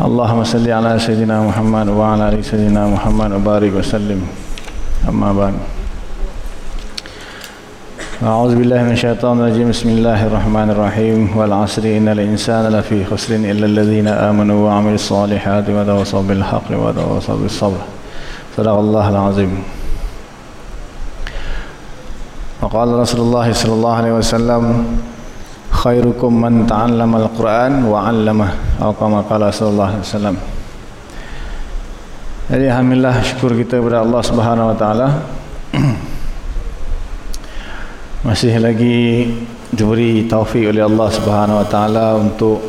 اللهم صل على سيدنا محمد وعلى آل سيدنا محمد وبارك وسلم. أما بعد. أعوذ بالله من الشيطان الرجيم. بسم الله الرحمن الرحيم. والعصر. إن الإنسان لفي خسر إلا الذين آمنوا وعملوا الصالحات وتواصوا بالحق وتواصوا بالصبر صدق الله العظيم. وقال رسول الله صلى الله عليه وسلم khairukum man ta'allama al-Quran wa 'allamah atau kama qala sallallahu alaihi wasallam. Jadi alhamdulillah syukur kita kepada Allah Subhanahu wa taala. Masih lagi diberi taufik oleh Allah Subhanahu wa taala untuk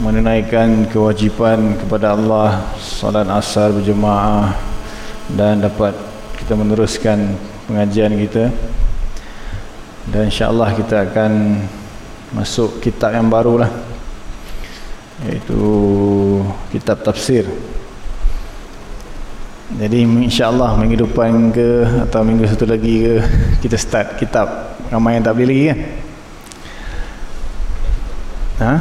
menunaikan kewajipan kepada Allah solat asar berjemaah dan dapat kita meneruskan pengajian kita dan insyaAllah kita akan masuk kitab yang baru lah iaitu kitab tafsir. Jadi insyaAllah minggu depan ke atau minggu satu lagi ke kita start kitab ramai yang tak boleh lagi kan ha?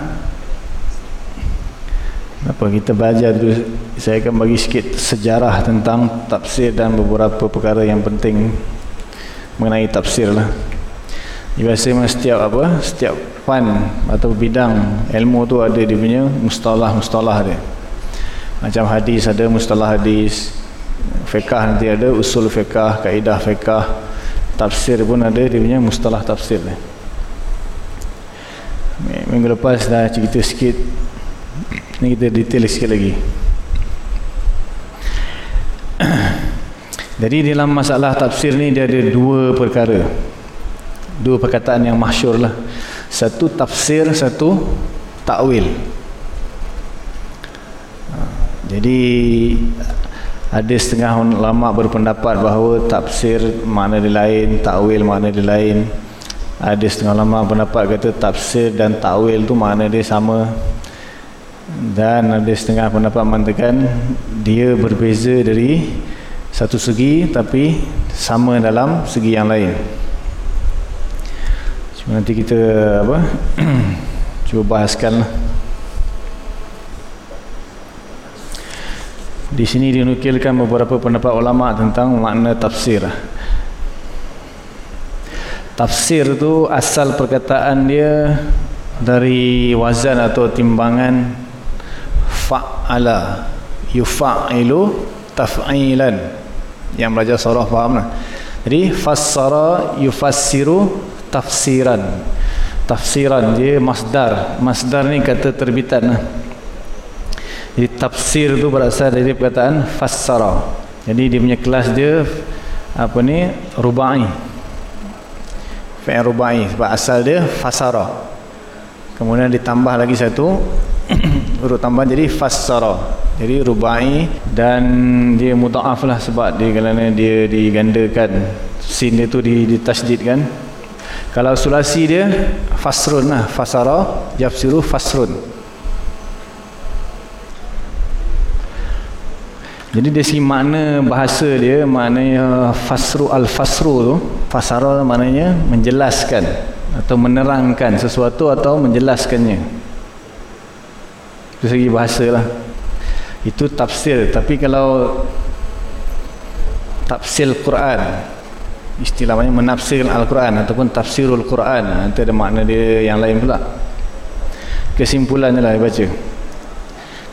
apa kita belajar dulu. Saya akan bagi sikit sejarah tentang tafsir dan beberapa perkara yang penting mengenai tafsir lah biasa memang setiap apa setiap fan atau bidang ilmu tu ada dia punya mustalah-mustalah dia. Macam hadis ada mustalah hadis. Fiqah nanti ada usul fiqah kaedah fiqah tafsir pun ada dia punya mustalah tafsir dia. minggu lepas dah cerita sikit. Ni kita detail sikit lagi. Jadi dalam masalah tafsir ni dia ada dua perkara dua perkataan yang masyur lah. Satu tafsir satu takwil. Ha, jadi ada setengah ulama berpendapat bahawa tafsir makna dia lain takwil makna dia lain. Ada setengah ulama pendapat kata tafsir dan takwil tu makna dia sama. Dan ada setengah pendapat mengatakan dia berbeza dari satu segi tapi sama dalam segi yang lain nanti kita apa cuba bahaskan. Di sini dinukilkan beberapa pendapat ulama tentang makna tafsir. Tafsir tu asal perkataan dia dari wazan atau timbangan fa'ala yufa'ilu taf'ilan. Yang belajar surah faham lah. Jadi fassara yufassiru tafsiran. Tafsiran dia masdar. Masdar ni kata terbitan. Jadi tafsir tu berasal dari perkataan fassara. Jadi dia punya kelas dia apa ni? Rubai. Fi'il rubai. Sebab asal dia fassara. Kemudian ditambah lagi satu. Huruf tambahan jadi fassara. Jadi rubai dan dia mudha'af lah sebab dia kerana dia digandakan. Sin dia tu ditasydidkan kalau sulasi dia fasrun lah. Fasara yafsiru fasrun. Jadi dari segi makna bahasa dia maknanya fasru al-fasru tu fasara maknanya menjelaskan atau menerangkan sesuatu atau menjelaskannya. Dari segi bahasa lah. Itu tafsir. Tapi kalau tafsir Quran istilahnya menafsirkan Al-Quran ataupun tafsirul Quran. Nanti ada makna dia yang lain pula. Kesimpulannya lah baca.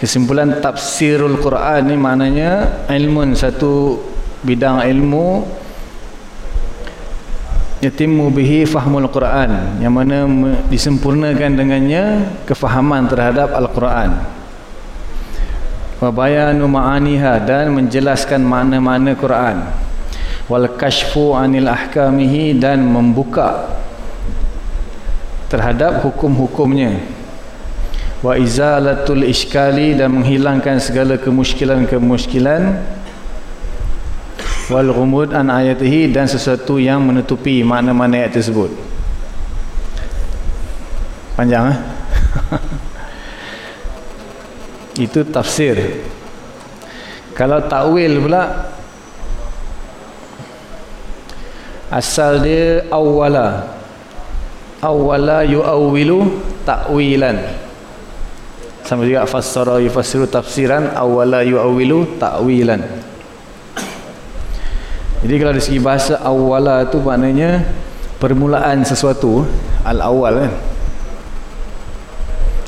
Kesimpulan tafsirul Quran ni maknanya ilmu satu bidang ilmu yatimmu bihi fahmul Quran yang mana disempurnakan dengannya kefahaman terhadap Al-Quran. Wa bayanu ma'aniha dan menjelaskan makna-makna Quran wal kashfu anil ahkamihi dan membuka terhadap hukum-hukumnya. Wa izalatul iskali dan menghilangkan segala kemuskilan-kemuskilan. Wal ghumud an ayatihi dan sesuatu yang menutupi makna-makna ayat tersebut. Panjang eh? itu tafsir. Kalau takwil pula asal dia awwala. Awwala yu'awwilu ta'wilan. Sama juga fassara yufassiru tafsiran awwala yu'awwilu ta'wilan. Jadi kalau dari segi bahasa awwala tu maknanya permulaan sesuatu al-awwal kan?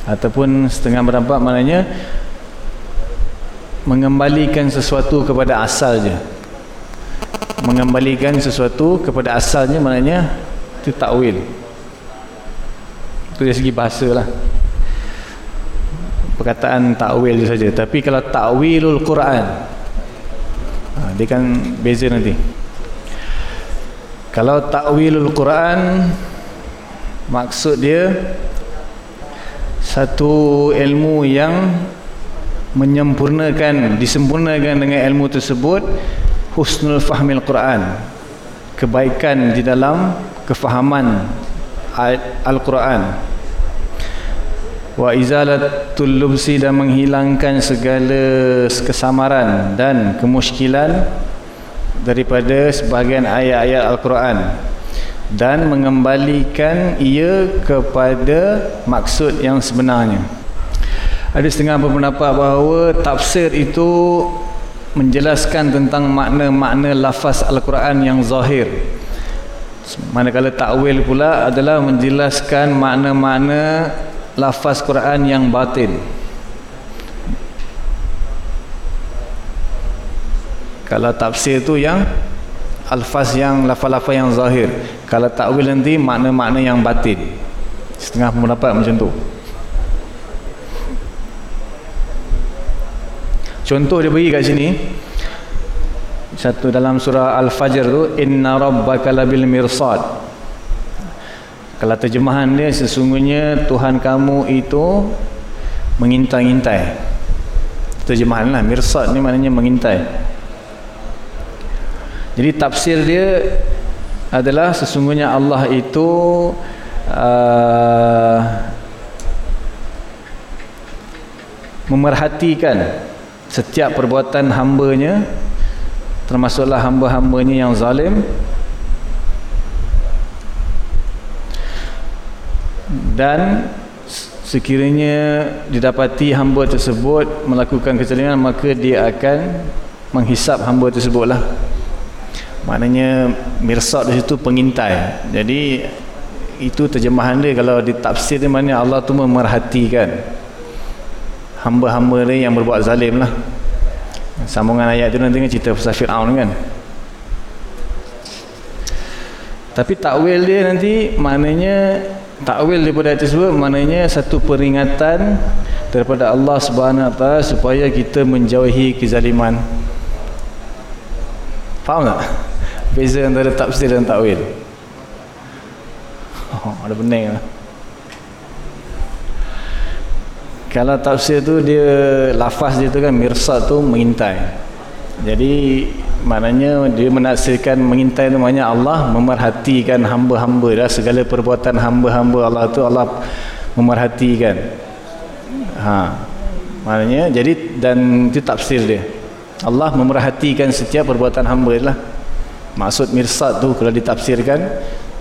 Ataupun setengah berdampak maknanya mengembalikan sesuatu kepada asalnya mengembalikan sesuatu kepada asalnya maknanya itu takwil. Itu dari segi bahasa lah. Perkataan takwil saja. Tapi kalau takwilul Quran ha, dia kan beza nanti. Kalau takwilul Quran maksud dia satu ilmu yang menyempurnakan disempurnakan dengan ilmu tersebut husnul fahmil Quran. Kebaikan di dalam kefahaman Al-Quran. Wa izalatul lubsi dan menghilangkan segala kesamaran dan kemuskilan daripada sebahagian ayat-ayat Al-Quran. Dan mengembalikan ia kepada maksud yang sebenarnya. Ada setengah berpendapat bahawa tafsir itu menjelaskan tentang makna-makna lafaz Al-Quran yang zahir. Manakala takwil pula adalah menjelaskan makna-makna lafaz Quran yang batin. Kalau tafsir tu yang alfaz yang lafaz-lafaz yang zahir. Kalau takwil nanti makna-makna yang batin. Setengah pendapat macam tu contoh dia bagi kat sini satu dalam surah Al-Fajr tu inna rabbaka labil mirsad kalau terjemahan dia sesungguhnya Tuhan kamu itu mengintai-intai. Terjemahan lah. Mirsad ni maknanya mengintai. Jadi tafsir dia adalah sesungguhnya Allah itu uh, memerhatikan setiap perbuatan hambanya termasuklah hamba-hambanya yang zalim. Dan sekiranya didapati hamba tersebut melakukan kezaliman maka dia akan menghisap hamba tersebut lah maknanya mirsad di situ pengintai. Jadi itu terjemahan dia. Kalau ditafsir di mana Allah tu memerhatikan hamba-hamba dia yang berbuat zalim lah sambungan ayat tu nanti kan cerita pasal Fir'aun kan tapi takwil dia nanti maknanya takwil daripada ayat tersebut maknanya satu peringatan daripada Allah Taala supaya kita menjauhi kezaliman. Faham tak? Beza antara tafsir dan takwil. Oh, ada benar lah. Kalau tafsir tu dia lafaz dia tu kan mirsad tu mengintai. Jadi maknanya dia menaksirkan mengintai tu maknanya Allah memerhatikan hamba-hamba dah segala perbuatan hamba-hamba Allah tu Allah memerhatikan. Ha. Maknanya jadi dan itu tafsir dia. Allah memerhatikan setiap perbuatan hamba lah. Maksud mirsad tu kalau ditafsirkan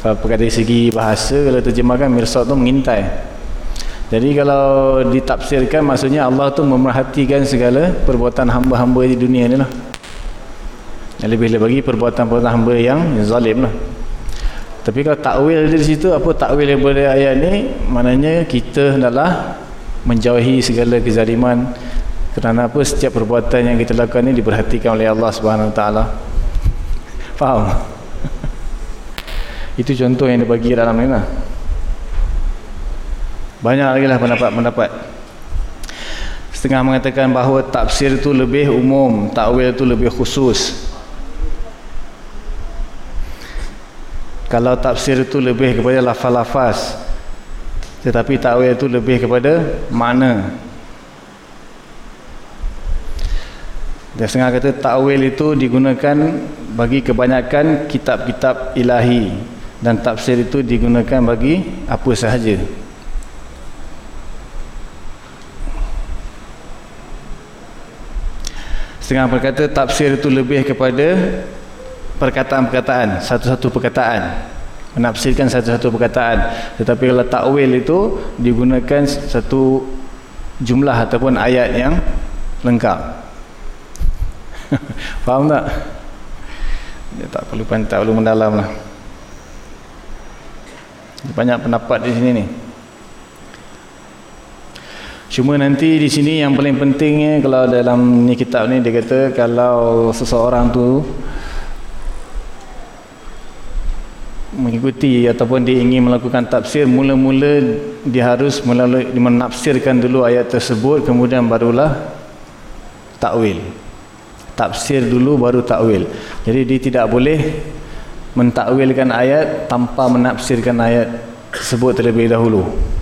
perkara dari segi bahasa kalau terjemahkan mirsad tu mengintai jadi kalau ditafsirkan maksudnya Allah tu memerhatikan segala perbuatan hamba-hamba di dunia ni lah. Yang lebih lagi perbuatan-perbuatan hamba yang, zalim lah. Tapi kalau takwil di situ apa takwil daripada ayat ni? Maknanya kita adalah menjauhi segala kezaliman kerana apa? Setiap perbuatan yang kita lakukan ni diperhatikan oleh Allah Subhanahu Taala. Faham? Itu contoh yang dibagi dalam ni lah banyak lagi lah pendapat-pendapat setengah mengatakan bahawa tafsir itu lebih umum takwil itu lebih khusus. Kalau tafsir itu lebih kepada lafaz-lafaz tetapi takwil itu lebih kepada makna. Dan setengah kata takwil itu digunakan bagi kebanyakan kitab-kitab ilahi dan tafsir itu digunakan bagi apa sahaja setengah berkata tafsir itu lebih kepada perkataan-perkataan satu-satu perkataan. Menafsirkan satu-satu perkataan. Tetapi kalau takwil itu digunakan satu jumlah ataupun ayat yang lengkap. Faham tak? Dia tak perlu tak perlu mendalam lah banyak pendapat di sini ni cuma nanti di sini yang paling pentingnya kalau dalam ni kitab ni dia kata kalau seseorang tu mengikuti ataupun dia ingin melakukan tafsir mula-mula dia harus melalui menafsirkan dulu ayat tersebut kemudian barulah takwil. Tafsir dulu baru takwil. Jadi dia tidak boleh mentakwilkan ayat tanpa menafsirkan ayat tersebut terlebih dahulu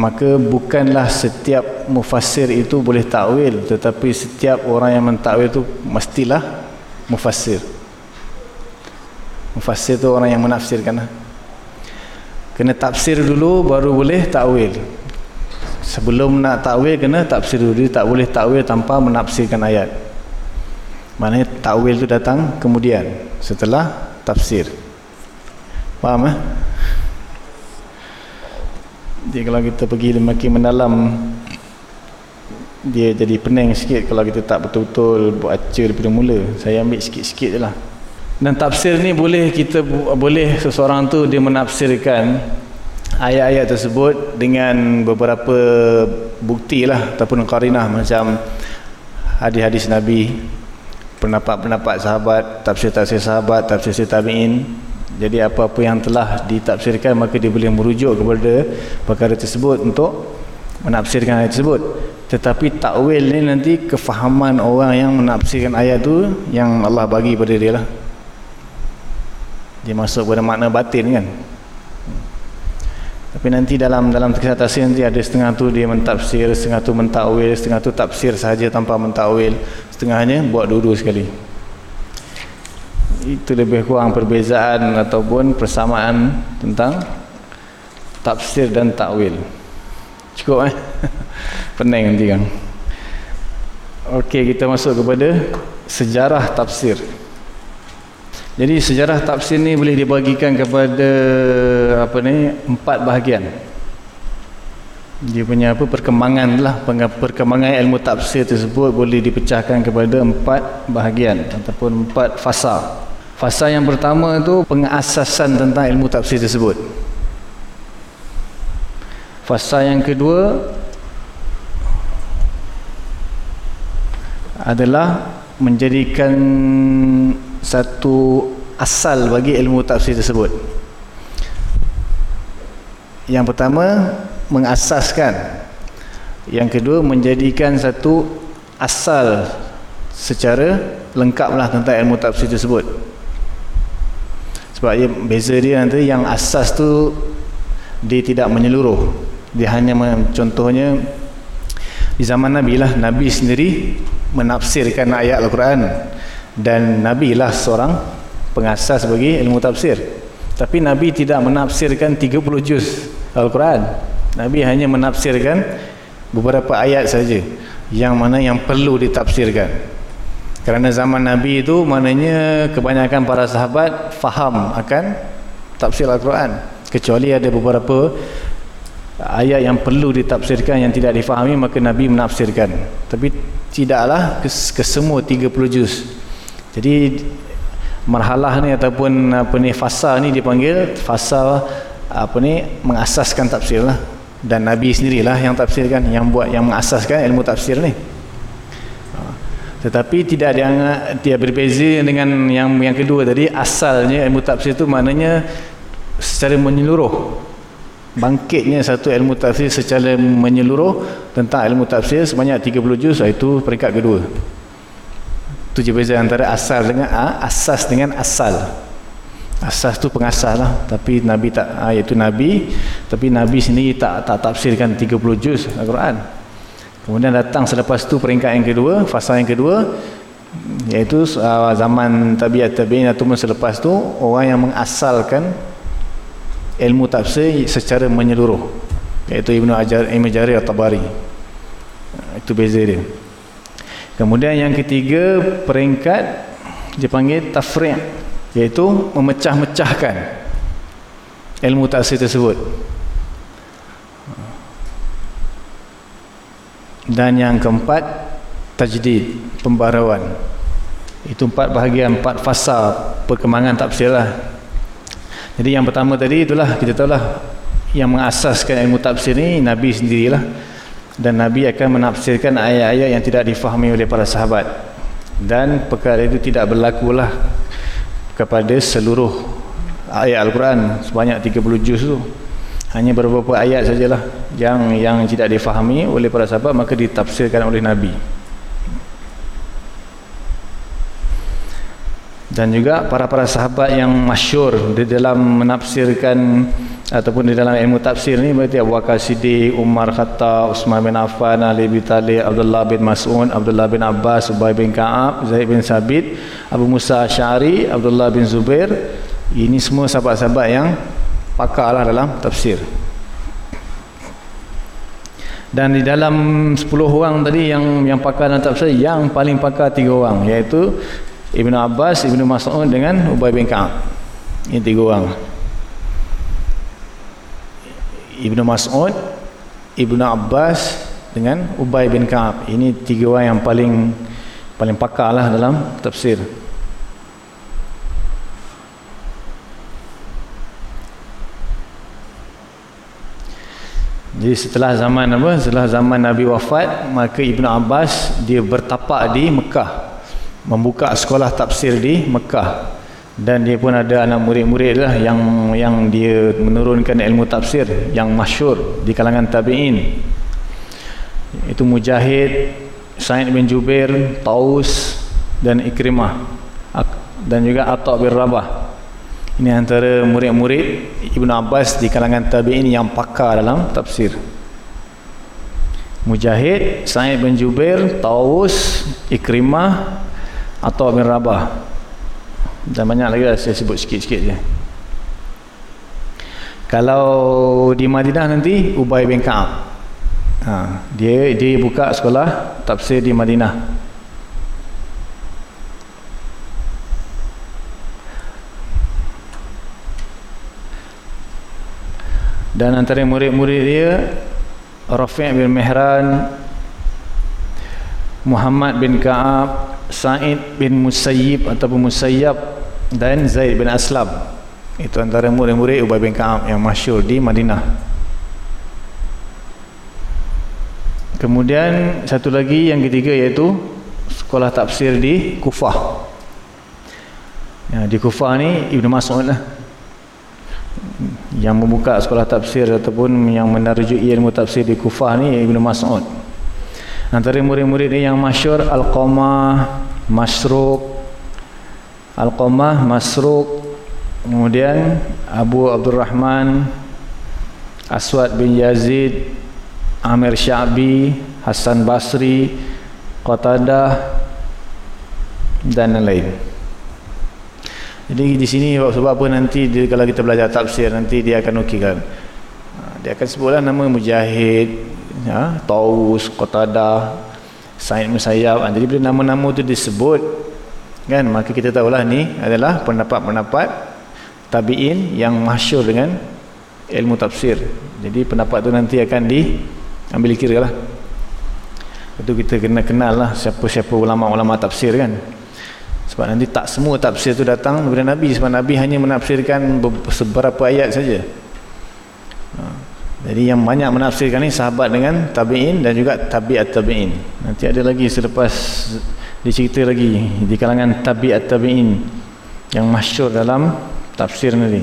maka bukanlah setiap mufassir itu boleh takwil tetapi setiap orang yang mentakwil itu mestilah mufassir Mufassir tu orang yang menafsirkan lah. Kena tafsir dulu baru boleh takwil. Sebelum nak takwil kena tafsir dulu. Dia tak boleh takwil tanpa menafsirkan ayat. Maknanya takwil tu datang kemudian setelah tafsir. Faham eh? Jadi kalau kita pergi makin mendalam dia jadi pening sikit kalau kita tak betul-betul baca daripada mula. Saya ambil sikit-sikit je lah. Dan tafsir ni boleh kita boleh seseorang tu dia menafsirkan ayat-ayat tersebut dengan beberapa bukti lah ataupun qarinah macam hadis-hadis Nabi, pendapat-pendapat sahabat, tafsir-tafsir sahabat, tafsir tabi'in. Jadi apa-apa yang telah ditafsirkan maka dia boleh merujuk kepada perkara tersebut untuk menafsirkan ayat tersebut. Tetapi takwil ni nanti kefahaman orang yang menafsirkan ayat tu yang Allah bagi pada dia lah. Dia masuk pada makna batin kan? Tapi nanti dalam dalam kisah tafsir nanti ada setengah tu dia mentafsir setengah tu mentakwil setengah tu tafsir sahaja tanpa mentakwil. Setengahnya buat dua-dua sekali itu lebih kurang perbezaan ataupun persamaan tentang tafsir dan takwil. Cukup eh? Pening nanti kan ok kita masuk kepada sejarah tafsir. Jadi sejarah tafsir ni boleh dibagikan kepada apa ni empat bahagian. Dia punya apa perkembangan lah. Perkembangan ilmu tafsir tersebut boleh dipecahkan kepada empat bahagian ataupun empat fasa. Fasa yang pertama itu pengasasan tentang ilmu tafsir tersebut. Fasa yang kedua adalah menjadikan satu asal bagi ilmu tafsir tersebut. Yang pertama mengasaskan. Yang kedua menjadikan satu asal secara lengkaplah tentang ilmu tafsir tersebut sebab dia, beza dia nanti yang asas tu dia tidak menyeluruh. Dia hanya contohnya di zaman Nabi lah Nabi sendiri menafsirkan ayat Al-Quran. Dan Nabi lah seorang pengasas bagi ilmu tafsir. Tapi Nabi tidak menafsirkan 30 juz Al-Quran. Nabi hanya menafsirkan beberapa ayat saja. Yang mana yang perlu ditafsirkan kerana zaman Nabi itu maknanya kebanyakan para sahabat faham akan tafsir Al-Quran. Kecuali ada beberapa ayat yang perlu ditafsirkan yang tidak difahami maka Nabi menafsirkan. Tapi tidaklah kesemua 30 juz. Jadi marhalah ni ataupun apa ni fasa ni dipanggil fasa apa ni mengasaskan tafsir lah dan Nabi sendirilah yang tafsirkan yang buat yang mengasaskan ilmu tafsir ni. Tetapi tidak dia, dia berbeza dengan yang yang kedua tadi. Asalnya ilmu tafsir tu maknanya secara menyeluruh. Bangkitnya satu ilmu tafsir secara menyeluruh tentang ilmu tafsir sebanyak 30 juz itu peringkat kedua. Itu je beza antara asal dengan a, asas dengan asal. Asas tu pengasas lah. Tapi Nabi tak ha, iaitu Nabi. Tapi Nabi sendiri tak tak tafsirkan 30 juz Al-Quran kemudian datang selepas tu peringkat yang kedua fasa yang kedua iaitu uh, zaman tabiat tabi'in ataupun selepas tu orang yang mengasalkan ilmu tafsir secara menyeluruh iaitu Ibnu Ajar Ibnu Jarir At-Tabari. Itu beza dia. Kemudian yang ketiga peringkat dipanggil tafri' iaitu memecah-mecahkan ilmu tafsir tersebut dan yang keempat tajdid pembaharuan itu empat bahagian empat fasa perkembangan tafsir lah. Jadi yang pertama tadi itulah kita tahu lah yang mengasaskan ilmu tafsir ni Nabi sendirilah. Dan Nabi akan menafsirkan ayat-ayat yang tidak difahami oleh para sahabat. Dan perkara itu tidak berlaku lah kepada seluruh ayat Al-Quran sebanyak 30 juz tu hanya beberapa ayat sajalah yang yang tidak difahami oleh para sahabat maka ditafsirkan oleh Nabi dan juga para-para sahabat yang masyur di dalam menafsirkan ataupun di dalam ilmu tafsir ni berarti Abu Bakar Siddiq, Umar Khattab, Utsman bin Affan, Ali bin Talib, Abdullah bin Mas'ud, Abdullah bin Abbas, Ubay bin Ka'ab, Zaid bin Sabit, Abu Musa Syari, Abdullah bin Zubair. Ini semua sahabat-sahabat yang pakarlah dalam tafsir. Dan di dalam 10 orang tadi yang yang pakar dalam tafsir yang paling pakar tiga orang iaitu Ibnu Abbas, Ibnu Mas'ud dengan Ubay bin Ka'ab. Ini tiga orang. Ibnu Mas'ud, Ibnu Abbas dengan Ubay bin Ka'ab. Ini tiga orang yang paling paling pakar lah dalam tafsir. Jadi setelah zaman apa? Setelah zaman Nabi wafat, maka Ibnu Abbas dia bertapak di Mekah. Membuka sekolah tafsir di Mekah. Dan dia pun ada anak murid-murid lah yang yang dia menurunkan ilmu tafsir yang masyur di kalangan tabi'in. Itu Mujahid Sa'id bin Jubair Taus dan Ikrimah. Dan juga Atta' bin Rabah ini antara murid-murid Ibn Abbas di kalangan tabi'in yang pakar dalam tafsir. Mujahid Sa'id bin Jubair Taus Ikrimah atau bin Rabah. Dan banyak lagi lah saya sebut sikit-sikit je. Kalau di Madinah nanti Ubay bin Ka'ab. Ha, dia dia buka sekolah tafsir di Madinah dan antara murid-murid dia Rafi' bin Mihran Muhammad bin Ka'ab Sa'id bin Musayyib ataupun Musayyab dan Zaid bin Aslam. Itu antara murid-murid Ubay bin Ka'ab yang masyur di Madinah. Kemudian satu lagi yang ketiga iaitu sekolah tafsir di Kufah. Ya, di Kufah ni Ibn Mas'ud lah yang membuka sekolah tafsir ataupun yang menarjui ilmu tafsir di Kufah ni Ibn Mas'ud. Antara murid-murid yang masyur Al-Qamah Masruq Al-Qamah Masruq kemudian Abu Abdul Rahman Aswad bin Yazid Amir Syabi Hasan Basri Qatadah dan lain jadi di sini sebab apa nanti dia, kalau kita belajar tafsir nanti dia akan ukikan dia akan sebutlah nama Mujahid ya, Taus, Qatada, Said Musayyab. Jadi bila nama-nama itu disebut, kan, maka kita tahulah ni adalah pendapat-pendapat tabi'in yang masyur dengan ilmu tafsir. Jadi pendapat tu nanti akan diambil kira lah. Itu kita kena kenal lah siapa-siapa ulama-ulama tafsir kan. Sebab nanti tak semua tafsir tu datang daripada Nabi. Sebab Nabi hanya menafsirkan beberapa ayat saja. Jadi yang banyak menafsirkan ni sahabat dengan tabi'in dan juga tabi'at tabi'in. Nanti ada lagi selepas dicerita lagi di kalangan tabi'at tabi'in yang masyur dalam tafsir ni.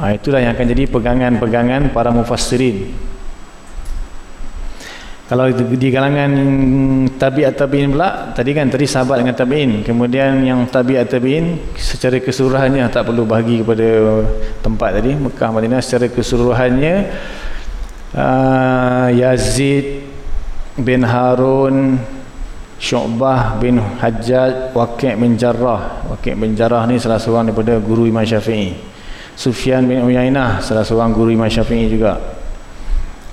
Ha, itulah yang akan jadi pegangan-pegangan para mufassirin. Kalau di kalangan tabi'at tabi'in pula tadi kan tadi sahabat dengan tabi'in. Kemudian yang tabi'at tabi'in secara keseluruhannya tak perlu bahagi kepada tempat tadi Mekah Madinah secara keseluruhannya uh, Yazid bin Harun Syu'bah bin Hajjaj Waqi' bin Jarrah. Waqi' bin Jarrah ni salah seorang daripada guru Imam Syafi'i. Sufyan bin Uyainah salah seorang guru Imam Syafi'i juga.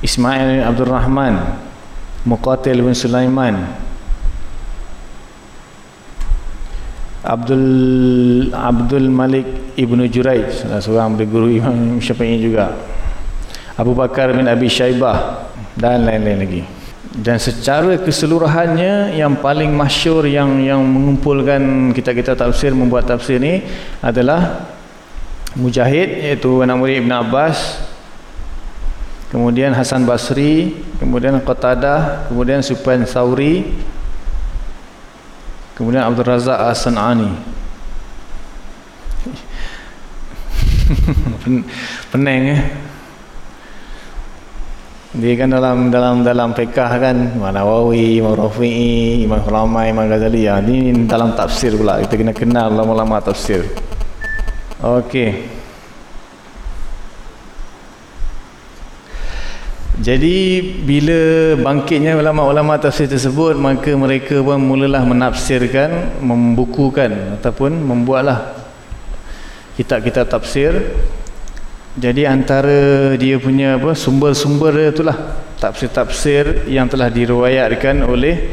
Ismail bin Abdul Rahman Muqatil bin Sulaiman. Abdul Abdul Malik Ibnu Juraij seorang berguru Imam Syafi'i juga. Abu Bakar bin Abi Syaibah dan lain-lain lagi. Dan secara keseluruhannya yang paling masyur yang yang mengumpulkan kita-kita tafsir membuat tafsir ni adalah Mujahid iaitu anak murid Ibn Abbas kemudian Hasan Basri, kemudian Qatadah, kemudian Sufyan Sauri, kemudian Abdul Razak As-San'ani. Pening eh. Dia kan dalam dalam dalam fiqh kan Nawawi, Imam Rafi'i, Imam Hulamai, Imam Ghazali ya. Ini dalam tafsir pula. Kita kena kenal lama-lama tafsir. Okey. Jadi bila bangkitnya ulama-ulama tafsir tersebut maka mereka pun mulalah menafsirkan, membukukan ataupun membuatlah kitab-kitab tafsir. Jadi antara dia punya apa sumber-sumber dia itulah tafsir-tafsir yang telah diriwayatkan oleh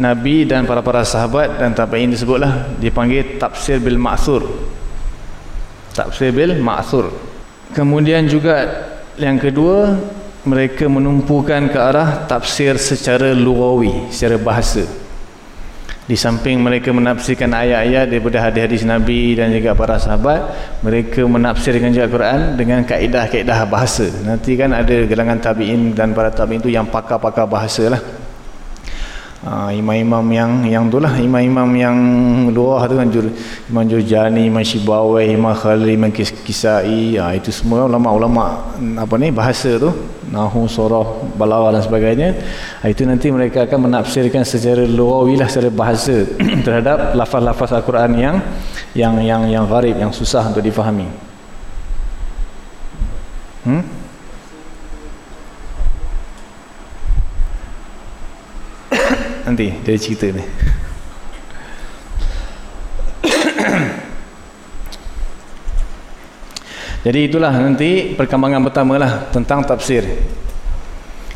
Nabi dan para-para sahabat dan tabi'in disebutlah dipanggil tafsir bil ma'thur. Tafsir bil ma'thur. Kemudian juga yang kedua mereka menumpukan ke arah tafsir secara lugawi, secara bahasa. Di samping mereka menafsirkan ayat-ayat daripada hadis-hadis Nabi dan juga para sahabat, mereka menafsirkan juga Quran dengan kaedah-kaedah bahasa. Nanti kan ada gelangan tabi'in dan para tabi'in itu yang pakar-pakar bahasa lah. Ah, imam-imam yang yang tu lah imam-imam yang luar tu kan Imam Jurjani, Imam Shibawai, Imam Khalil, Imam Kisai ha, itu semua ulama-ulama apa ni bahasa tu Nahu, Surah, Balawa dan sebagainya. Ha, itu nanti mereka akan menafsirkan secara luawi lah secara bahasa terhadap lafaz-lafaz Al-Quran yang yang yang yang gharib, yang susah untuk difahami. Hmm? nanti dari cerita ni jadi itulah nanti perkembangan pertama lah tentang tafsir.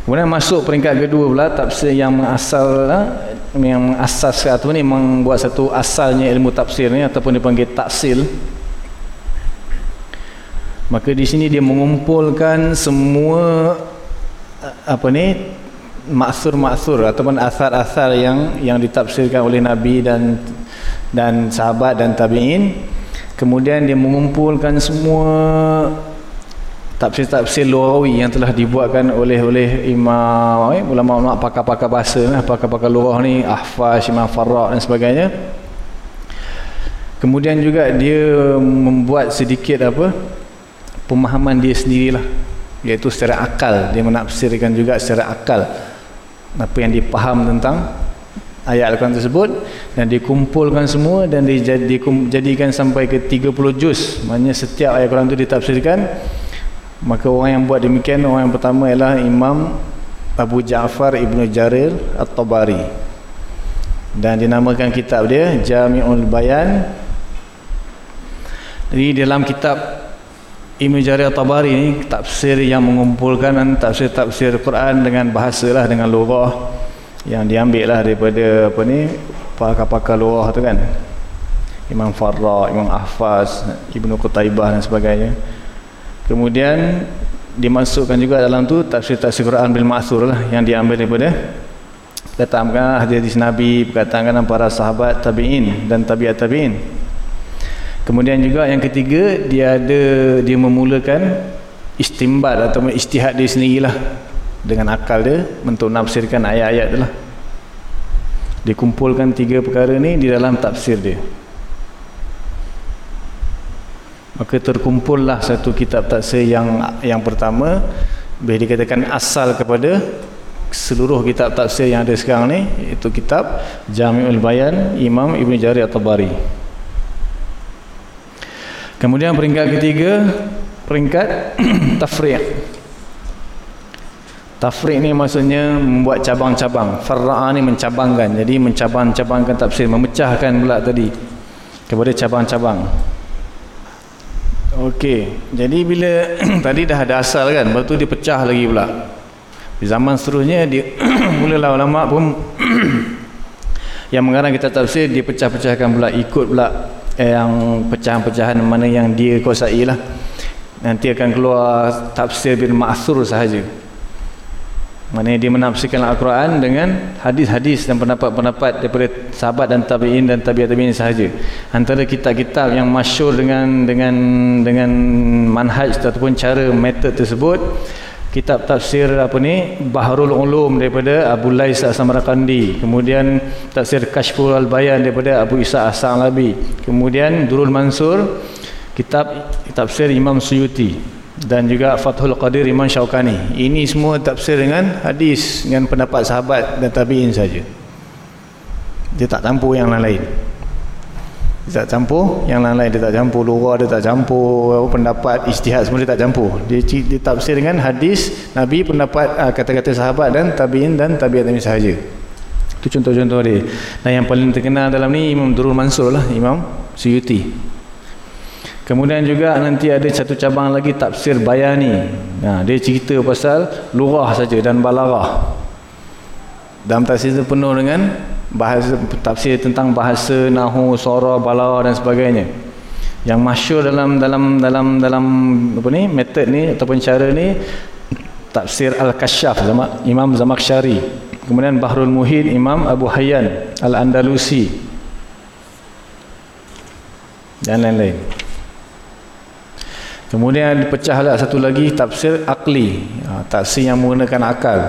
Kemudian masuk peringkat kedua pula tafsir yang mengasal lah, yang asas atau ni membuat satu asalnya ilmu tafsir ni ataupun dipanggil taksil. Maka di sini dia mengumpulkan semua apa ni maksur-maksur ataupun asar-asar yang yang ditafsirkan oleh Nabi dan dan sahabat dan tabi'in kemudian dia mengumpulkan semua tafsir-tafsir lughawi yang telah dibuatkan oleh oleh imam eh, ulama-ulama pakar-pakar bahasa lah, pakar-pakar lughah ni Ahfaz, Imam Farraq dan sebagainya. Kemudian juga dia membuat sedikit apa pemahaman dia sendirilah iaitu secara akal. Dia menafsirkan juga secara akal apa yang dipaham tentang ayat Al-Quran tersebut dan dikumpulkan semua dan dijadikan sampai ke 30 juz. Maknanya setiap ayat Al-Quran itu ditafsirkan. Maka orang yang buat demikian orang yang pertama ialah Imam Abu Ja'far Ibn Jarir At-Tabari. Dan dinamakan kitab dia Jami'ul Bayan. Jadi dalam kitab Ibn Jarir Tabari ini tafsir yang mengumpulkan tafsir-tafsir Quran dengan bahasa lah dengan lurah yang diambil lah daripada apa ni pakar-pakar lurah tu kan. Imam Farra, Imam Ahfaz, Ibnu Qutaibah dan sebagainya. Kemudian dimasukkan juga dalam tu tafsir-tafsir Quran bil ma'thur lah yang diambil daripada perkataan hadis Nabi, perkataan para sahabat tabi'in dan tabi'at tabi'in. Kemudian juga yang ketiga dia ada dia memulakan istimbat atau istihad dia sendirilah dengan akal dia untuk nafsirkan ayat-ayat tu lah. Dia kumpulkan tiga perkara ni di dalam tafsir dia. Maka terkumpullah satu kitab tafsir yang yang pertama boleh dikatakan asal kepada seluruh kitab tafsir yang ada sekarang ni itu kitab Jami'ul Bayan Imam Ibn Jarir At-Tabari kemudian peringkat ketiga peringkat tafriq tafriq ni maksudnya membuat cabang-cabang farra'a ni mencabangkan jadi mencabang-cabangkan tafsir memecahkan pula tadi kepada cabang-cabang Okey, jadi bila tadi dah ada asal kan, lepas tu dia pecah lagi pula. Di zaman seterusnya dia mulalah ulama pun yang mengarang kita tafsir dia pecah-pecahkan pula ikut pula eh, yang pecahan-pecahan mana yang dia kuasai lah. Nanti akan keluar tafsir bin Ma'thur sahaja. Mana dia menafsirkan Al-Quran dengan hadis-hadis dan pendapat-pendapat daripada sahabat dan tabi'in dan tabi'at tabi'in sahaja. Antara kitab-kitab yang masyur dengan dengan dengan manhaj ataupun cara metod tersebut kitab tafsir apa ni Bahrul Ulum daripada Abu Lais As-Samarqandi. Kemudian tafsir Kashful Al-Bayan daripada Abu Isa As-Sa'labi. Kemudian Durul Mansur kitab tafsir Imam Suyuti dan juga Fathul Qadir Imam Syaukani. Ini semua tafsir dengan hadis dengan pendapat sahabat dan tabi'in saja. Dia tak campur yang lain-lain. Dia tak campur yang lain-lain. Dia tak campur luar dia tak campur pendapat istihad semua dia tak campur. Dia, dia tafsir dengan hadis Nabi pendapat ah, kata-kata sahabat dan tabi'in dan tabi'at tabi'in sahaja. Itu contoh-contoh dia. Dan yang paling terkenal dalam ni Imam Durul Mansur lah Imam Suyuti Kemudian juga nanti ada satu cabang lagi tafsir bayani. Nah, dia cerita pasal lurah saja dan balarah. Dalam tafsir itu penuh dengan bahasa tafsir tentang bahasa nahu, sora, balarah dan sebagainya. Yang masyur dalam dalam dalam dalam apa ni metod ni ataupun cara ni tafsir Al-Kasyaf Imam Zamakhsyari. Kemudian Bahrul Muhid Imam Abu Hayyan Al-Andalusi. Dan lain-lain. Kemudian dipecahlah satu lagi tafsir akli. Ha, tafsir yang menggunakan akal.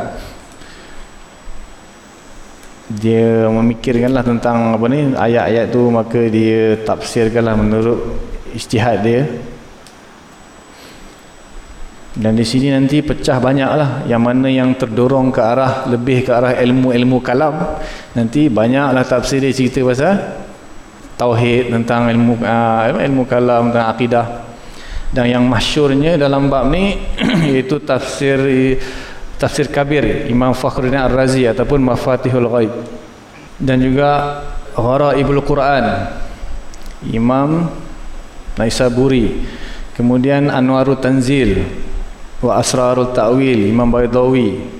Dia memikirkanlah tentang apa ni ayat-ayat tu maka dia tafsirkanlah menurut ijtihad dia. Dan di sini nanti pecah banyaklah yang mana yang terdorong ke arah lebih ke arah ilmu-ilmu kalam. Nanti banyaklah tafsir dia cerita pasal tauhid tentang ilmu uh, ilmu kalam tentang akidah dan yang masyurnya dalam bab ni iaitu tafsir tafsir kabir Imam Fakhruddin Ar-Razi ataupun Mafatihul Ghaib. Dan juga Gharaibul Quran Imam Naisaburi. Kemudian Anwarul Tanzil wa Asrarul Ta'wil Imam Baydawi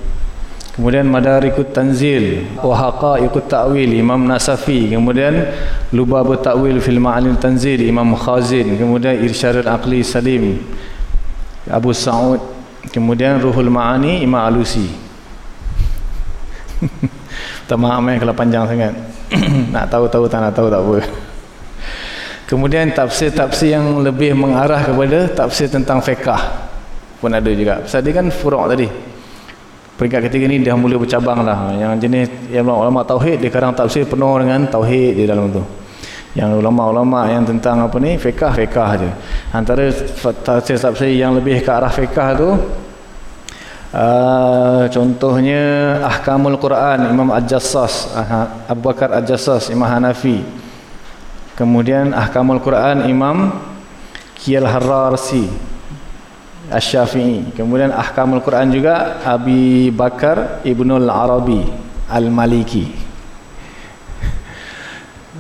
kemudian Madarikut Tanzil wa Haqaiqut Ta'wil Imam Nasafi. Kemudian Lubab Ta'wil fil Ma'anil Tanzil Imam Khazin. Kemudian Irsyadul Aqli Salim Abu Sa'ud. Kemudian Ruhul Ma'ani Imam Alusi. Tak maaf eh kalau panjang sangat. Nak tahu-tahu tak nak tahu tak apa. Kemudian tafsir-tafsir yang lebih mengarah kepada tafsir tentang fiqah pun ada juga. Pasal dia kan furuk tadi peringkat ketiga ni dah mula bercabang lah. Yang jenis yang ulama tauhid dia kadang tafsir penuh dengan tauhid di dalam tu. Yang ulama-ulama yang tentang apa ni fiqah fiqah je. Antara tafsir-tafsir yang lebih ke arah fiqah tu uh, contohnya ahkamul Quran Imam Al-Jassas Abu Bakar Al-Jassas Imam Hanafi. Kemudian ahkamul Quran Imam Kiyal Harrarsi Asy-Syafi'i. Kemudian Ahkamul Quran juga Abi Bakar Ibnul Arabi Al-Maliki.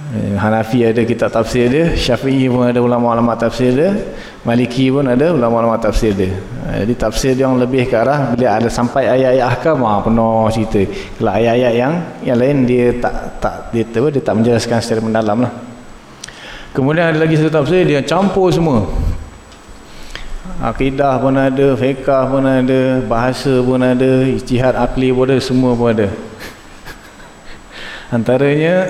Eh, Hanafi ada kitab tafsir dia, Syafi'i pun ada ulama-ulama tafsir dia, Maliki pun ada ulama-ulama tafsir dia. Eh, jadi tafsir dia yang lebih ke arah bila ada sampai ayat-ayat ahkam ah penuh cerita. Kalau ayat-ayat yang yang lain dia tak tak dia, dia tak menjelaskan secara mendalam lah. Kemudian ada lagi satu tafsir dia campur semua akidah pun ada, fiqah pun ada, bahasa pun ada, ijtihad akli pun ada, semua pun ada. Antaranya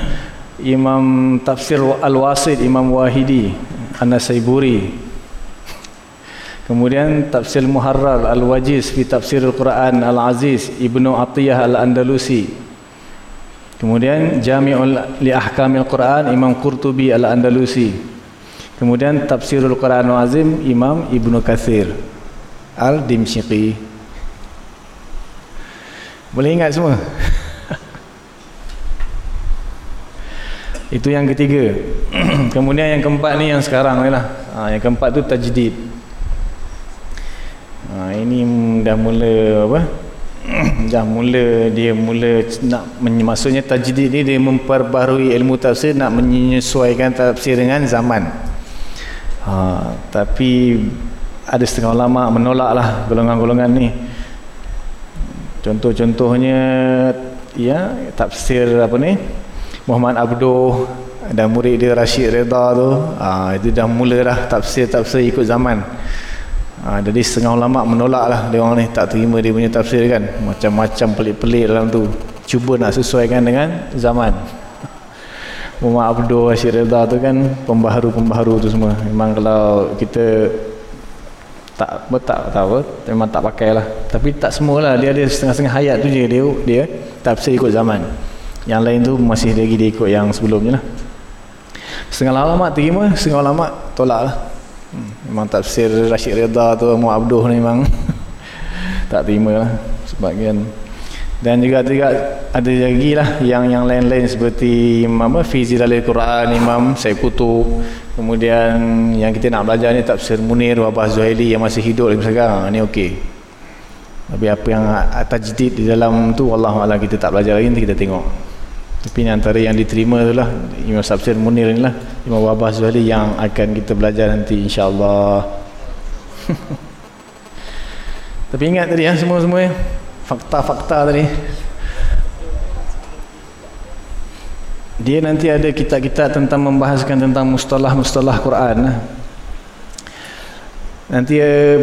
Imam Tafsir Al-Wasid Imam Wahidi An-Nasaiburi. Kemudian Tafsir Muharrar Al-Wajiz fi Tafsir Al-Quran Al-Aziz Ibnu Atiyah Al-Andalusi. Kemudian Jami'ul li Ahkamil Quran Imam Qurtubi Al-Andalusi. Kemudian Tafsirul Quran Azim Imam Ibnu Katsir Al-Dimsyqi. boleh ingat semua? Itu yang ketiga. Kemudian yang keempat ni yang sekarang ni lah. Ha, yang keempat tu tajdid. Ha, ini dah mula apa? Dah mula dia mula nak maksudnya tajdid ni dia memperbaharui ilmu tafsir nak menyesuaikan tafsir dengan zaman ha, tapi ada setengah ulama menolak lah golongan-golongan ni. Contoh-contohnya ya tafsir apa ni? Muhammad Abduh dan murid dia Rashid Reda tu. Ha, itu dah mula dah tafsir-tafsir ikut zaman. Ha, jadi setengah ulama menolak lah dia orang ni tak terima dia punya tafsir kan. Macam-macam pelik-pelik dalam tu. Cuba nak sesuaikan dengan zaman Muhammad Abduh Rashid Reda tu kan pembaharu-pembaharu tu semua. Memang kalau kita tak tak tahu memang tak pakai lah. Tapi tak semualah dia ada setengah-setengah hayat tu je dia dia tafsir ikut zaman. Yang lain tu masih lagi dia ikut yang sebelumnya lah. Setengah lama terima setengah lama tolak lah. Hmm, memang tafsir Rashid Reda tu Mu Abduh ni memang tak terima lah. Sebagian dan juga juga ada lagi lah yang yang lain-lain seperti Imam Fizi Dalil Quran Imam Syed Kutub kemudian yang kita nak belajar ni tafsir Munir Wabah Zuhaili yang masih hidup lagi sekarang. Ni okey. Tapi apa yang tajdid di dalam tu Allah kita tak belajar lagi nanti kita tengok. Tapi ni antara yang diterima tu lah Imam Sabsir Munir ni lah Imam Wabah Zuhali yang akan kita belajar nanti insyaAllah. Tapi ingat tadi ya semua-semua Fakta-fakta tadi. Dia nanti ada kitab-kitab tentang membahaskan tentang mustalah-mustalah Quran. Nanti eh,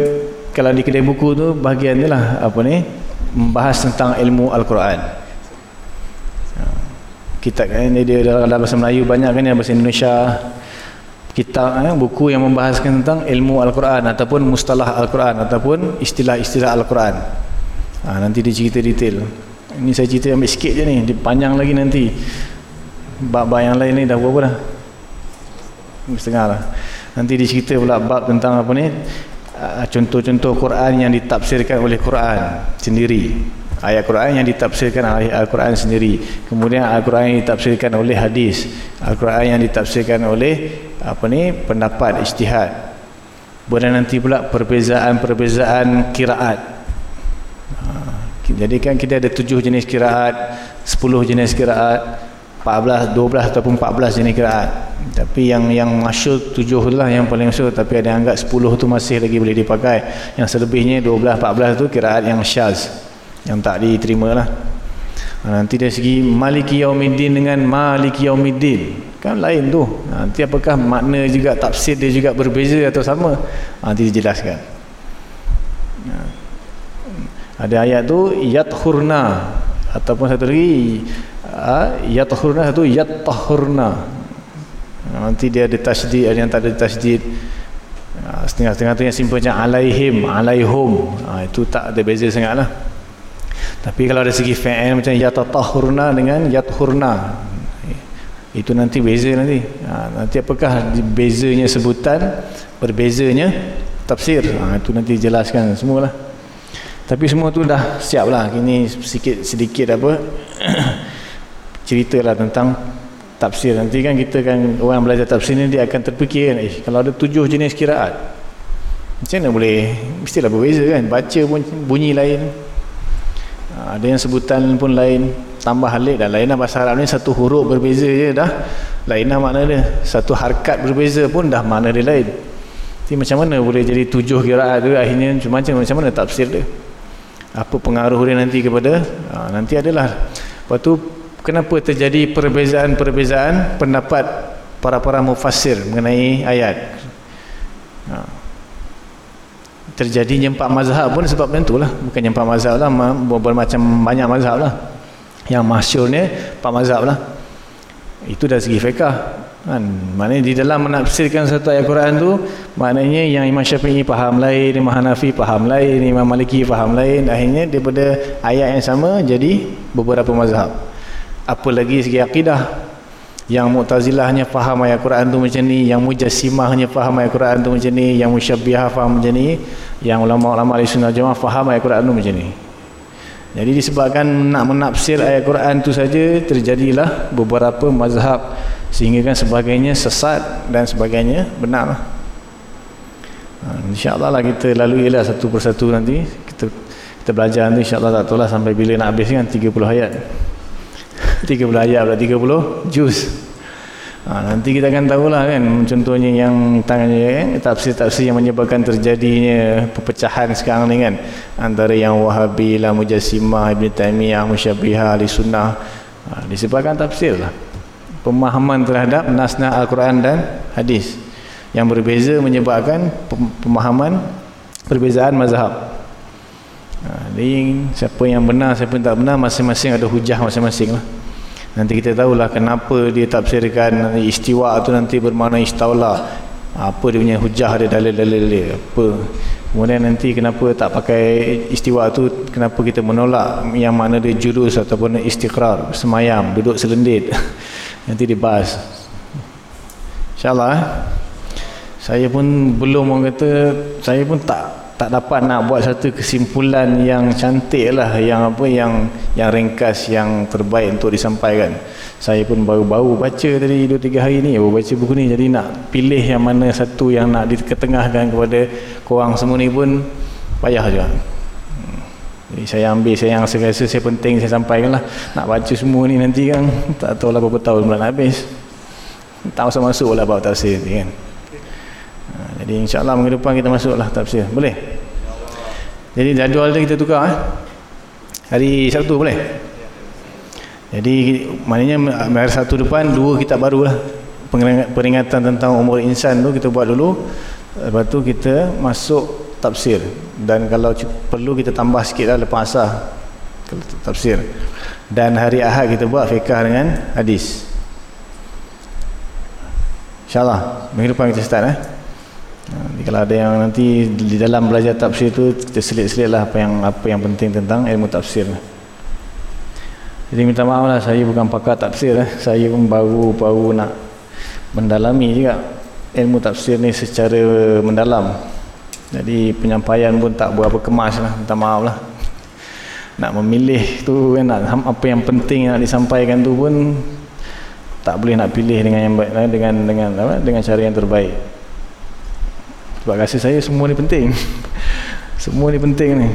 kalau di kedai buku tu bahagian ni lah apa ni Membahas tentang ilmu Al-Quran. Kitab kan dia dalam bahasa Melayu banyak kan yang bahasa Indonesia. Kitab eh, buku yang membahaskan tentang ilmu Al-Quran ataupun mustalah Al-Quran ataupun istilah-istilah Al-Quran ha, nanti dia cerita detail. Ini saya cerita ambil sikit je ni. Dia panjang lagi nanti. Bab-bab yang lain ni dah berapa dah? Setengah lah. Nanti dia cerita pula bab tentang apa ni? Ah, contoh-contoh Quran yang ditafsirkan oleh Quran sendiri. Ayat Quran yang ditafsirkan oleh Al-Quran sendiri. Kemudian Al-Quran yang ditafsirkan oleh hadis. Al-Quran yang ditafsirkan oleh apa ni pendapat ijtihad. Kemudian nanti pula perbezaan-perbezaan kiraat jadi kan kita ada tujuh jenis kiraat sepuluh jenis kiraat 14, 12 ataupun 14 jenis kiraat. Tapi yang yang masyur tujuh lah yang paling masyur. Tapi ada yang anggap 10 tu masih lagi boleh dipakai. Yang selebihnya 12, 14 tu kiraat yang syaz yang tak diterima lah. Ha, nanti dari segi maliki yaumiddin dengan maliki yaumiddin. Kan lain tu. Ha, nanti apakah makna juga tafsir dia juga berbeza atau sama? Ha, nanti dijelaskan ada ayat tu yathurna ataupun satu lagi yathurna satu yathurna nanti dia ada tasjid ada yang tak ada tasjid setengah-setengah tu yang simple macam alaihim alaihum itu tak ada beza sangat lah tapi kalau ada segi fa'il macam yatatahurna dengan yathurna itu nanti beza nanti. Ha, nanti apakah bezanya sebutan, berbezanya tafsir. Ha, itu nanti jelaskan semualah. Tapi semua tu dah siap lah. Ini sedikit sedikit apa ceritalah tentang tafsir. Nanti kan kita kan orang belajar tafsir ni dia akan terfikir eh, kalau ada tujuh jenis kiraat. Macam mana boleh? Mestilah berbeza kan. Baca pun bunyi lain. Ha, ada yang sebutan pun lain. Tambah halik dan lainlah bahasa Arab ni satu huruf berbeza je dah. Lainlah makna dia. Satu harkat berbeza pun dah makna dia lain. Jadi macam mana boleh jadi tujuh kiraat tu? Akhirnya macam-macam. Macam mana tafsir dia apa pengaruh dia nanti kepada ha, nanti adalah. Lepas tu kenapa terjadi perbezaan-perbezaan pendapat para-para mufassir mengenai ayat? Ha. Terjadinya empat mazhab pun sebab macam lah bukannya empat mazhab lah bermacam banyak mazhab lah. Yang masyurnya empat mazhab lah. Itu dari segi fiqah kan? Maknanya di dalam menafsirkan satu ayat Quran tu maknanya yang Imam Syafi'i faham lain Imam Hanafi faham lain Imam Maliki faham lain akhirnya daripada ayat yang sama jadi beberapa mazhab. Apa lagi segi akidah? Yang Mu'tazilah hanya faham ayat Quran tu macam ni yang Mujassimah hanya faham ayat Quran tu macam ni yang Musyabbihah faham macam ni yang ulama-ulama ahli sunnah jamaah faham ayat Quran tu macam ni. Jadi disebabkan nak menafsir ayat Quran tu saja terjadilah beberapa mazhab sehingga kan sebagainya sesat dan sebagainya benar. Ha, InsyaAllah lah kita lalui lah satu persatu nanti. Kita kita belajar nanti insyaAllah tak tahu lah sampai bila nak habis kan. 30 ayat. 30 ayat pula 30 juz. Ha, nanti kita akan tahulah kan contohnya yang tangannya kan. Tafsir-tafsir yang menyebabkan terjadinya perpecahan sekarang ni kan. Antara yang Wahabi lah Mujassimah Ibn Taymiyah Musyabbihah Ahli Sunnah. Ha, disebabkan tafsir lah pemahaman terhadap nasna Al-Quran dan hadis yang berbeza menyebabkan pemahaman perbezaan mazhab ha, jadi siapa yang benar siapa yang tak benar masing-masing ada hujah masing-masing lah Nanti kita tahulah kenapa dia tafsirkan istiwa tu nanti bermakna istawla. Apa dia punya hujah dia dalil-dalil dia. Apa. Kemudian nanti kenapa tak pakai istiwa tu kenapa kita menolak yang mana dia jurus ataupun istiqrar, semayam, duduk selendit. nanti dibahas. InsyaAllah eh. Saya pun belum orang kata saya pun tak tak dapat nak buat satu kesimpulan yang cantik lah yang apa yang yang ringkas yang terbaik untuk disampaikan saya pun baru-baru baca tadi 2-3 hari ni baru baca buku ni jadi nak pilih yang mana satu yang nak diketengahkan kepada korang semua ni pun payah juga. Jadi saya ambil saya yang saya rasa saya penting saya sampaikan lah nak baca semua ni nanti kan tak tahu lah berapa tahun bulan habis tak masuk-masuk lah bawa tafsir ni kan jadi insyaAllah minggu depan kita masuklah tafsir. Boleh? Jadi jadual dia kita tukar eh? Hari Sabtu boleh? Jadi maknanya hari Sabtu depan dua kitab baru lah. Peringatan tentang umur insan tu kita buat dulu. Lepas tu kita masuk tafsir. Dan kalau perlu kita tambah sikit lah lepas asar. Tafsir. Dan hari Ahad kita buat fiqah dengan hadis. InsyaAllah. Minggu depan kita start eh. Jadi kalau ada yang nanti di dalam belajar tafsir tu kita selit-selit lah apa yang apa yang penting tentang ilmu tafsir. Jadi minta maaf lah saya bukan pakar tafsir eh. Saya pun baru-baru nak mendalami juga ilmu tafsir ni secara mendalam. Jadi penyampaian pun tak berapa kemas lah. Minta maaf lah. Nak memilih tu kan apa yang penting nak disampaikan tu pun tak boleh nak pilih dengan yang baik eh, dengan dengan apa dengan cara yang terbaik. Sebab rasa saya semua ni penting. semua ni penting ni.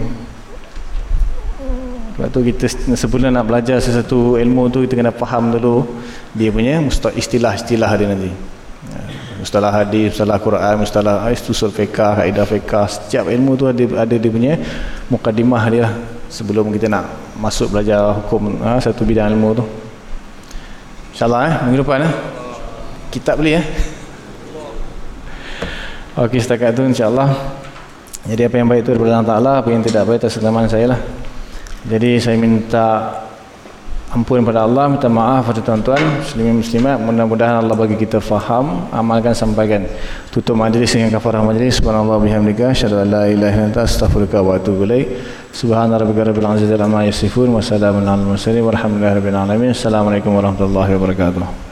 Sebab tu kita sebelum nak belajar sesuatu ilmu tu kita kena faham dulu dia punya istilah-istilah dia nanti. Mustalah hadis, mustalah Quran, mustalah usul fiqah, kaedah fiqah, setiap ilmu tu ada ada dia punya mukadimah dia sebelum kita nak masuk belajar hukum ha, satu bidang ilmu tu. Insya-Allah eh minggu depan eh. Kitab beli eh. Okey setakat tu insya-Allah. Jadi apa yang baik itu daripada Allah Taala, apa yang tidak baik atas kesalahan saya lah. Jadi saya minta ampun kepada Allah, minta maaf kepada tuan-tuan, muslimin muslimat, mudah-mudahan Allah bagi kita faham, amalkan sampaikan. Tutup majlis dengan kafarah majlis. Subhanallah bihamdika, syada la ilaha illa anta, astaghfiruka wa atubu ilaik. Subhana rabbika rabbil izzati amma yasifun wa salamun alal mursalin walhamdulillahi rabbil alamin. Assalamualaikum warahmatullahi wabarakatuh.